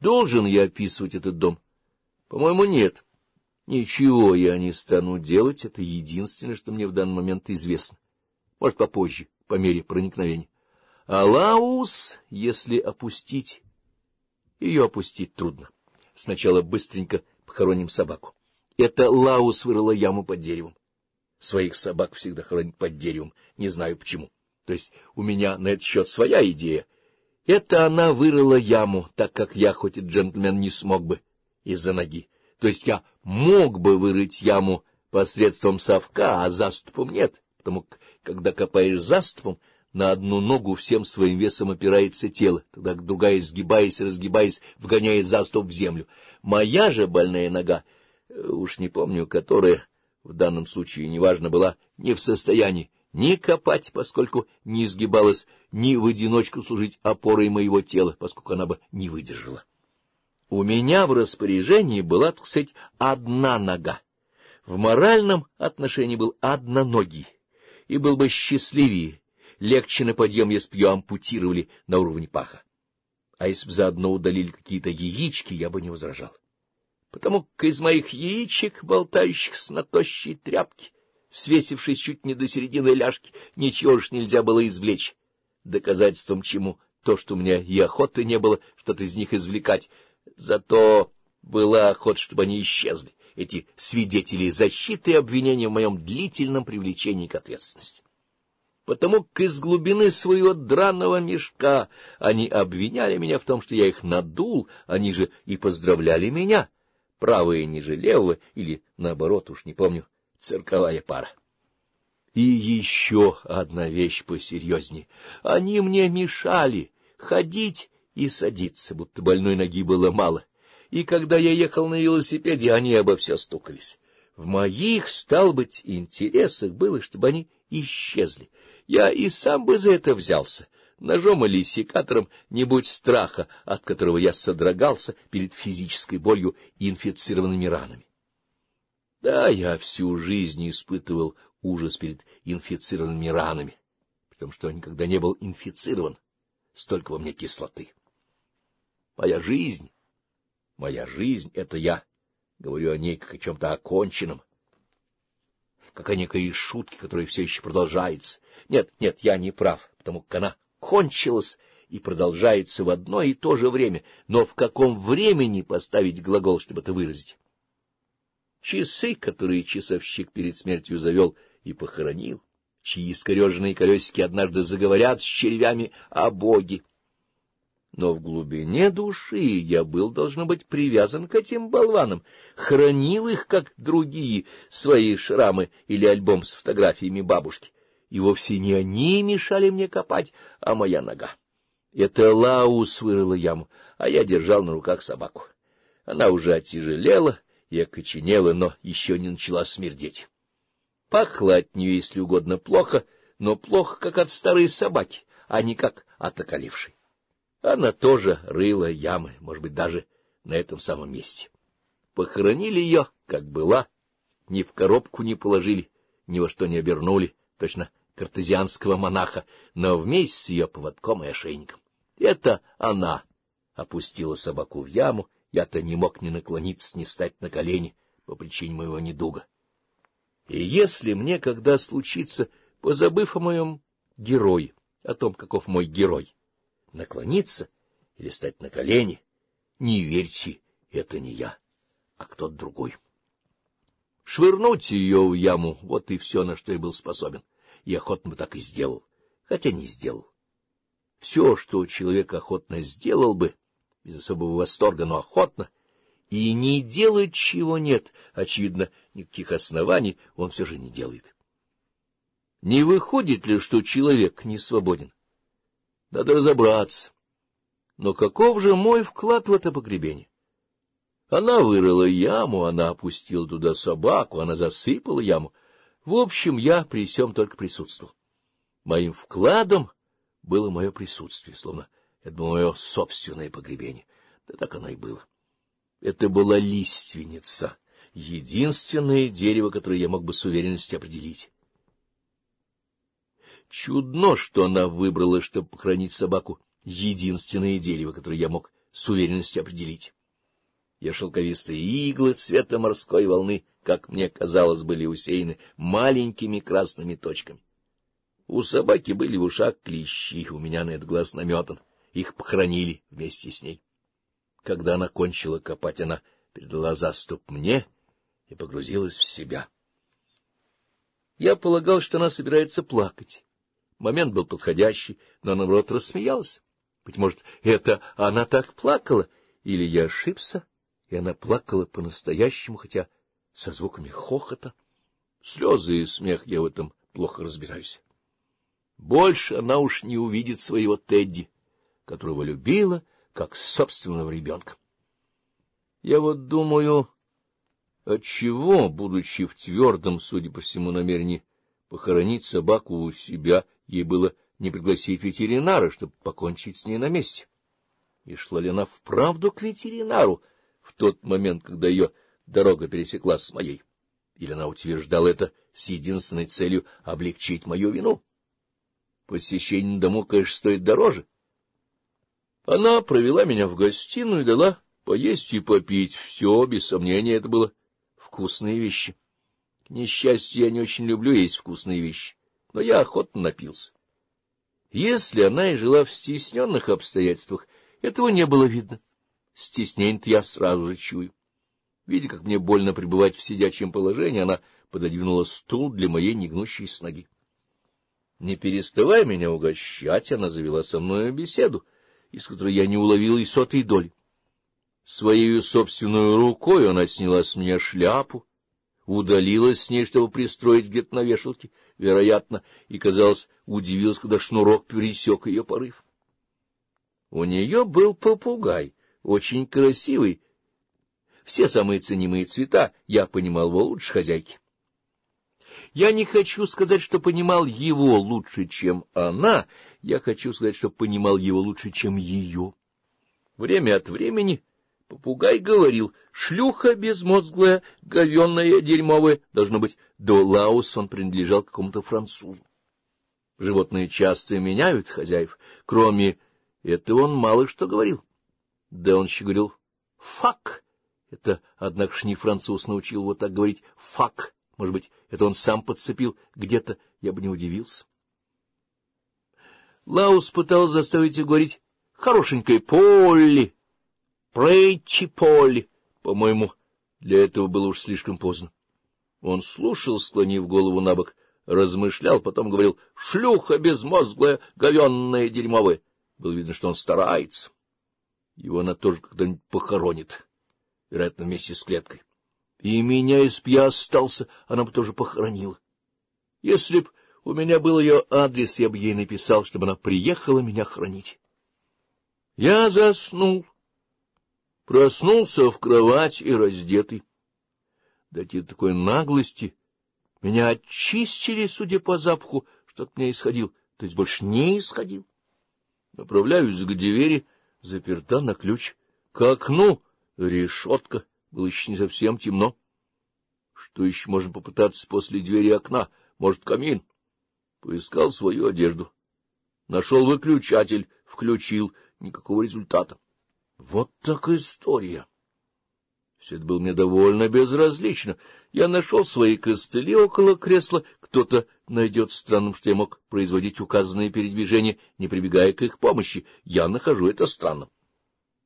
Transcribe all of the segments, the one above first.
Должен я описывать этот дом? По-моему, нет. Ничего я не стану делать, это единственное, что мне в данный момент известно. Может, попозже, по мере проникновения. А Лаус, если опустить, ее опустить трудно. Сначала быстренько похороним собаку. Это Лаус вырыла яму под деревом. Своих собак всегда хоронят под деревом, не знаю почему. То есть у меня на этот счет своя идея — это она вырыла яму, так как я, хоть и джентльмен, не смог бы из-за ноги. То есть я мог бы вырыть яму посредством совка, а заступом нет, потому как, когда копаешь заступом, на одну ногу всем своим весом опирается тело, тогда другая, сгибаясь и разгибаясь, вгоняет заступ в землю. Моя же больная нога, э, уж не помню, которая в данном случае неважно была, не в состоянии ни копать, поскольку не изгибалась, ни в одиночку служить опорой моего тела, поскольку она бы не выдержала. У меня в распоряжении была, так сказать, одна нога. В моральном отношении был одноногий, и был бы счастливее, легче на подъем, если бы ее ампутировали на уровне паха. А если бы заодно удалили какие-то яички, я бы не возражал. Потому как из моих яичек, болтающих с натощей тряпки, свесившись чуть не до середины ляжки, ничего ж нельзя было извлечь. Доказательством чему то, что у меня и охоты не было что-то из них извлекать, зато была охота, чтобы они исчезли, эти свидетели защиты и обвинения в моем длительном привлечении к ответственности. Потому как из глубины своего драного мешка они обвиняли меня в том, что я их надул, они же и поздравляли меня, правые ниже левого, или наоборот, уж не помню, цирковая пара. И еще одна вещь посерьезнее. Они мне мешали ходить и садиться, будто больной ноги было мало. И когда я ехал на велосипеде, они обо все стукались. В моих, стал быть, интересах было, чтобы они исчезли. Я и сам бы за это взялся, ножом или секатором, не будь страха, от которого я содрогался перед физической болью и инфицированными ранами. Да, я всю жизнь испытывал ужас перед инфицированными ранами, при том, что никогда не был инфицирован. Столько во мне кислоты. Моя жизнь, моя жизнь — это я. Говорю о ней как о чем-то оконченном, как о некой шутке, которая все еще продолжается. Нет, нет, я не прав, потому как она кончилась и продолжается в одно и то же время. Но в каком времени поставить глагол, чтобы это выразить? часы, которые часовщик перед смертью завел и похоронил, чьи искореженные колесики однажды заговорят с червями о Боге. Но в глубине души я был, должно быть, привязан к этим болванам, хранил их, как другие, свои шрамы или альбом с фотографиями бабушки. И вовсе не они мешали мне копать, а моя нога. Это Лаус вырыла яму, а я держал на руках собаку. Она уже оттяжелела, и окоченела, но еще не начала смердеть. Пахло от нее, если угодно, плохо, но плохо, как от старой собаки, а не как от околившей. Она тоже рыла ямы, может быть, даже на этом самом месте. Похоронили ее, как была, ни в коробку не положили, ни во что не обернули, точно картезианского монаха, но вместе с ее поводком и ошейником. Это она опустила собаку в яму я-то не мог ни наклониться, ни стать на колени по причине моего недуга. И если мне когда случится, позабыв о моем герое, о том, каков мой герой, наклониться или стать на колени, не верьте, это не я, а кто-то другой. Швырнуть ее в яму — вот и все, на что я был способен, и охотно бы так и сделал, хотя не сделал. Все, что человек охотно сделал бы, без особого восторга, но охотно, и не делает чего нет, очевидно, никаких оснований он все же не делает. Не выходит ли, что человек не свободен? Надо разобраться. Но каков же мой вклад в это погребение? Она вырыла яму, она опустила туда собаку, она засыпала яму. В общем, я при всем только присутствовал. Моим вкладом было мое присутствие, словно я думал, мое собственное погребение. Да так оно и было. Это была лиственница, единственное дерево, которое я мог бы с уверенностью определить. Чудно, что она выбрала, чтобы похоронить собаку, единственное дерево, которое я мог с уверенностью определить. Я шелковистые иглы цвета морской волны, как мне казалось, были усеяны маленькими красными точками. У собаки были в ушах клещи, у меня на этот глаз наметан их похоронили вместе с ней. Когда она кончила копать, она передала заступ мне и погрузилась в себя. Я полагал, что она собирается плакать. Момент был подходящий, но она, наоборот, рассмеялась. Быть может, это она так плакала, или я ошибся, и она плакала по-настоящему, хотя со звуками хохота. Слезы и смех, я в этом плохо разбираюсь. Больше она уж не увидит своего Тедди которого любила, как собственного ребенка. Я вот думаю, отчего, будучи в твердом, судя по всему, намерении похоронить собаку у себя, ей было не пригласить ветеринара, чтобы покончить с ней на месте? И шла ли она вправду к ветеринару в тот момент, когда ее дорога пересекла с моей? Или она утверждала это с единственной целью облегчить мою вину? Посещение дому, конечно, стоит дороже. Она провела меня в гостиную и дала поесть и попить. Все, без сомнения, это было вкусные вещи. К несчастью, я не очень люблю есть вкусные вещи, но я охотно напился. Если она и жила в стесненных обстоятельствах, этого не было видно. Стеснень-то я сразу же чую. Видя, как мне больно пребывать в сидячем положении, она пододвинула стул для моей негнущейся ноги. Не переставая меня угощать, она завела со мной беседу — из которой я не уловил и сотой доли. Своею собственную рукой она сняла с меня шляпу, удалилась с ней, чтобы пристроить где-то на вешалке, вероятно, и, казалось, удивилась, когда шнурок пересек ее порыв. У нее был попугай, очень красивый, все самые ценимые цвета, я понимал его лучше хозяйки. Я не хочу сказать, что понимал его лучше, чем она, я хочу сказать, что понимал его лучше, чем ее. Время от времени попугай говорил, шлюха безмозглая, говенная, дерьмовая, должно быть, до Лаос он принадлежал какому-то французу. Животные часто меняют хозяев, кроме этого он мало что говорил. Да он еще говорил «фак». Это, однако ж, не француз научил вот так говорить «фак». Может быть, это он сам подцепил где-то, я бы не удивился. Лаус пытался заставить ее говорить «хорошенькой Полли», «Прэтчи Полли». По-моему, для этого было уж слишком поздно. Он слушал, склонив голову на бок, размышлял, потом говорил «шлюха безмозглая, говенная дерьмовая». Было видно, что он старается. Его она тоже когда-нибудь похоронит, вероятно, вместе с клеткой. И меня из пья остался, она бы тоже похоронила. Если б у меня был ее адрес, я бы ей написал, чтобы она приехала меня хранить. Я заснул. Проснулся в кровать и раздетый. Дойти до такой наглости. Меня очистили, судя по запаху, что от меня исходил, то есть больше не исходил. Направляюсь к двери, заперта на ключ. К окну решетка было еще не совсем темно. Что еще можно попытаться после двери окна? Может, камин? Поискал свою одежду. Нашел выключатель, включил. Никакого результата. Вот так история. Все это было мне довольно безразлично. Я нашел свои костыли около кресла. Кто-то найдет странным, что я мог производить указанные передвижения, не прибегая к их помощи. Я нахожу это странным.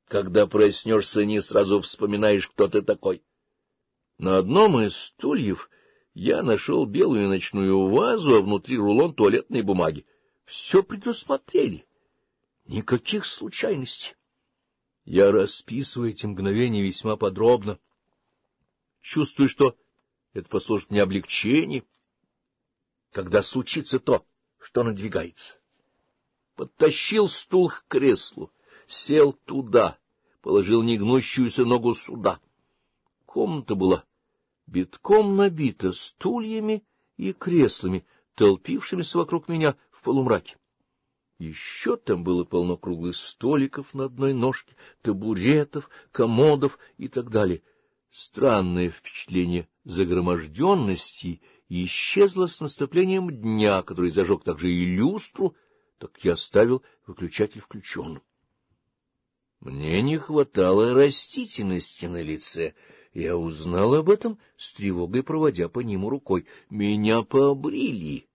Когда проснешься, не сразу вспоминаешь, кто ты такой. На одном из стульев я нашел белую ночную вазу, а внутри рулон туалетной бумаги. Все предусмотрели. Никаких случайностей. Я расписываю эти мгновения весьма подробно. Чувствую, что это послужит мне облегчением, когда случится то, что надвигается. Подтащил стул к креслу — сел туда, положил негнущуюся ногу сюда. Комната была битком набита стульями и креслами, толпившимися вокруг меня в полумраке. Еще там было полно круглых столиков на одной ножке, табуретов, комодов и так далее. Странное впечатление загроможденности исчезло с наступлением дня, который зажег также и люстру, так я оставил выключатель включенным. Мне не хватало растительности на лице. Я узнал об этом, с тревогой проводя по нему рукой. Меня побрили,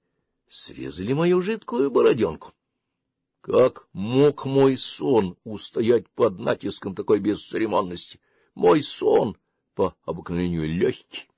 срезали мою жидкую бороденку. Как мог мой сон устоять под натиском такой бесцеремонности? Мой сон по обыкновению легкий.